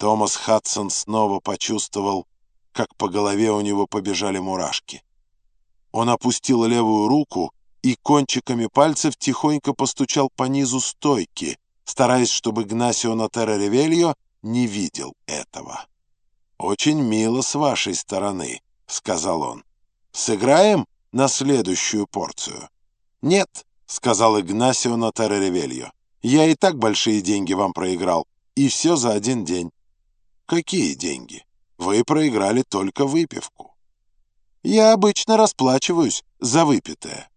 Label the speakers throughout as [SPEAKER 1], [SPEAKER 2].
[SPEAKER 1] Томас Хадсон снова почувствовал, как по голове у него побежали мурашки. Он опустил левую руку и кончиками пальцев тихонько постучал по низу стойки, стараясь, чтобы Гнасио Нотера Ревельо не видел этого. «Очень мило с вашей стороны», — сказал он. «Сыграем на следующую порцию?» «Нет», — сказал Игнасио Нотера Ревельо. «Я и так большие деньги вам проиграл, и все за один день». «Какие деньги? Вы проиграли только выпивку». «Я обычно расплачиваюсь за выпитое».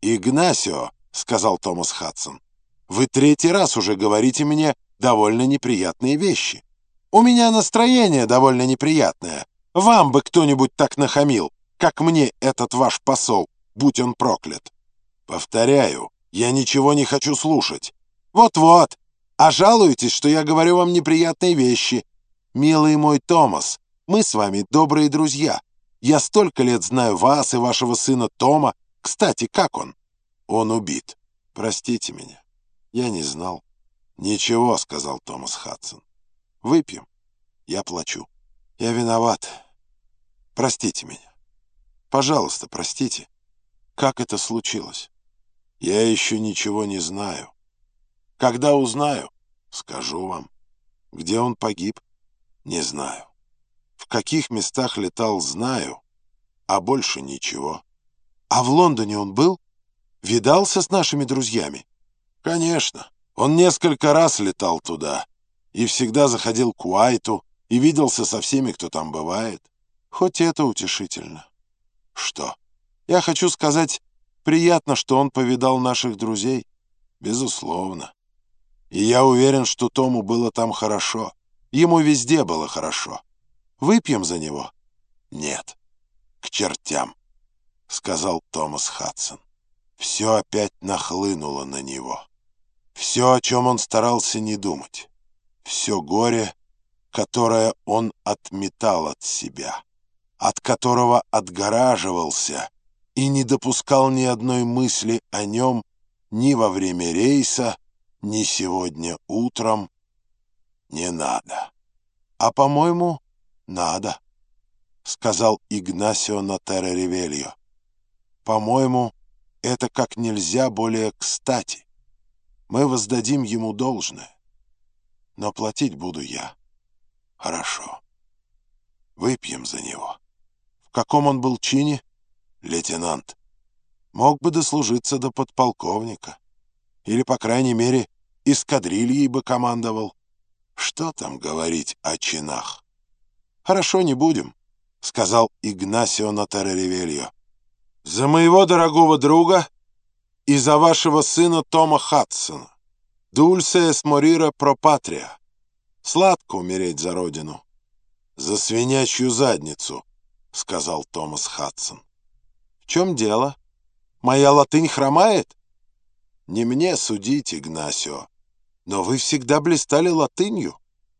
[SPEAKER 1] «Игнасио», — сказал Томас Хадсон, — «вы третий раз уже говорите мне довольно неприятные вещи. У меня настроение довольно неприятное. Вам бы кто-нибудь так нахамил, как мне этот ваш посол, будь он проклят». «Повторяю, я ничего не хочу слушать». «Вот-вот, а жалуетесь, что я говорю вам неприятные вещи. Милый мой Томас, мы с вами добрые друзья. Я столько лет знаю вас и вашего сына Тома, кстати, как он? Он убит. Простите меня. Я не знал. Ничего, сказал Томас Хадсон. Выпьем. Я плачу. Я виноват. Простите меня. Пожалуйста, простите. Как это случилось? Я еще ничего не знаю. Когда узнаю, скажу вам. Где он погиб? Не знаю. В каких местах летал, знаю, а больше ничего. А в Лондоне он был? Видался с нашими друзьями? Конечно. Он несколько раз летал туда и всегда заходил к Уайту и виделся со всеми, кто там бывает. Хоть это утешительно. Что? Я хочу сказать, приятно, что он повидал наших друзей. Безусловно. И я уверен, что Тому было там хорошо. Ему везде было хорошо. Выпьем за него? Нет. К чертям. — сказал Томас Хадсон. Все опять нахлынуло на него. Все, о чем он старался не думать. Все горе, которое он отметал от себя, от которого отгораживался и не допускал ни одной мысли о нем ни во время рейса, ни сегодня утром. Не надо. А, по-моему, надо, — сказал Игнасио Нотера Ревельо. По-моему, это как нельзя более кстати. Мы воздадим ему должное. Но платить буду я. Хорошо. Выпьем за него. В каком он был чине? Лейтенант. Мог бы дослужиться до подполковника. Или, по крайней мере, эскадрильей бы командовал. Что там говорить о чинах? Хорошо, не будем, — сказал Игнасио Нотареревельо. За моего дорогого друга и за вашего сына Тома Хадсона. Дульсе эс морира про патрия. Сладко умереть за родину. За свинячью задницу, сказал Томас Хадсон. В чем дело? Моя латынь хромает? Не мне судить, Игнасио. Но вы всегда блистали латынью.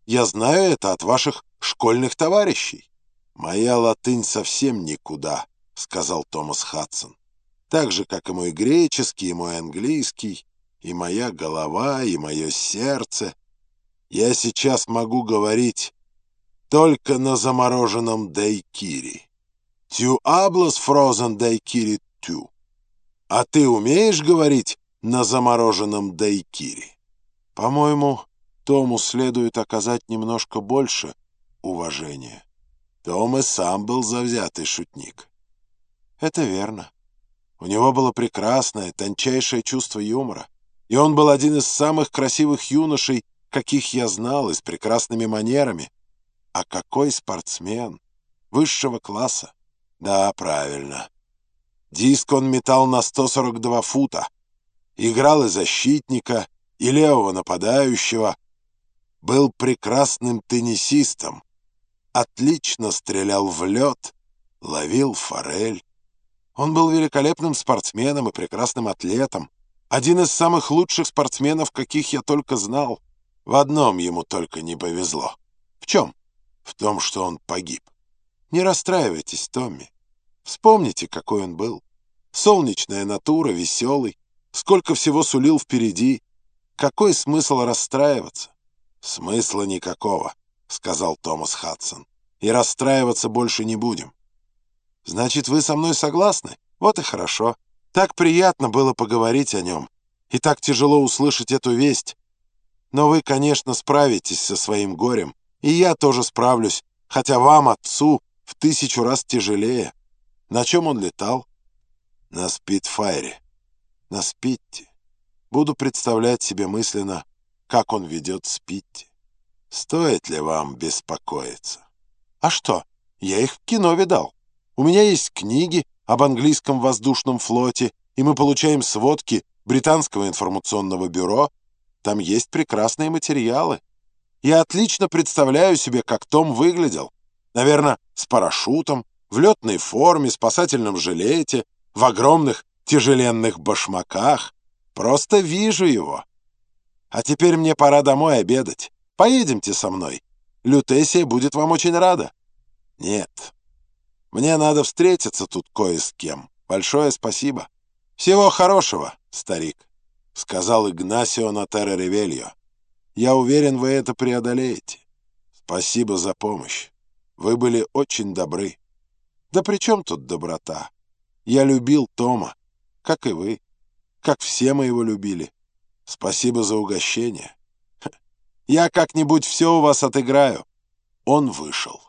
[SPEAKER 1] Я знаю это от ваших школьных товарищей. Моя латынь совсем никуда, — сказал Томас Хадсон. «Так же, как и мой греческий, и мой английский, и моя голова, и мое сердце. Я сейчас могу говорить только на замороженном дайкири. Тю аблас фрозен дайкири тю. А ты умеешь говорить на замороженном дайкири? По-моему, Тому следует оказать немножко больше уважения. Том и сам был завзятый шутник». Это верно. У него было прекрасное, тончайшее чувство юмора, и он был один из самых красивых юношей, каких я знал, и с прекрасными манерами. А какой спортсмен! Высшего класса. Да, правильно. Диск он метал на 142 фута. Играл и защитника, и левого нападающего. Был прекрасным теннисистом. Отлично стрелял в лед, ловил форель. Он был великолепным спортсменом и прекрасным атлетом. Один из самых лучших спортсменов, каких я только знал. В одном ему только не повезло. В чем? В том, что он погиб. Не расстраивайтесь, Томми. Вспомните, какой он был. Солнечная натура, веселый. Сколько всего сулил впереди. Какой смысл расстраиваться? Смысла никакого, сказал Томас Хадсон. «И расстраиваться больше не будем». «Значит, вы со мной согласны? Вот и хорошо. Так приятно было поговорить о нем. И так тяжело услышать эту весть. Но вы, конечно, справитесь со своим горем. И я тоже справлюсь, хотя вам, отцу, в тысячу раз тяжелее. На чем он летал? На Спитфайре. На Спитте. Буду представлять себе мысленно, как он ведет Спитти. Стоит ли вам беспокоиться? А что? Я их в кино видал. У меня есть книги об английском воздушном флоте, и мы получаем сводки британского информационного бюро. Там есть прекрасные материалы. Я отлично представляю себе, как Том выглядел. Наверное, с парашютом, в летной форме, спасательном жилете, в огромных тяжеленных башмаках. Просто вижу его. А теперь мне пора домой обедать. Поедемте со мной. Лютесия будет вам очень рада. Нет. Мне надо встретиться тут кое с кем. Большое спасибо. Всего хорошего, старик, — сказал Игнасио Натерра Ревельо. Я уверен, вы это преодолеете. Спасибо за помощь. Вы были очень добры. Да при чем тут доброта? Я любил Тома, как и вы, как все мы его любили. Спасибо за угощение. Я как-нибудь все у вас отыграю. Он вышел.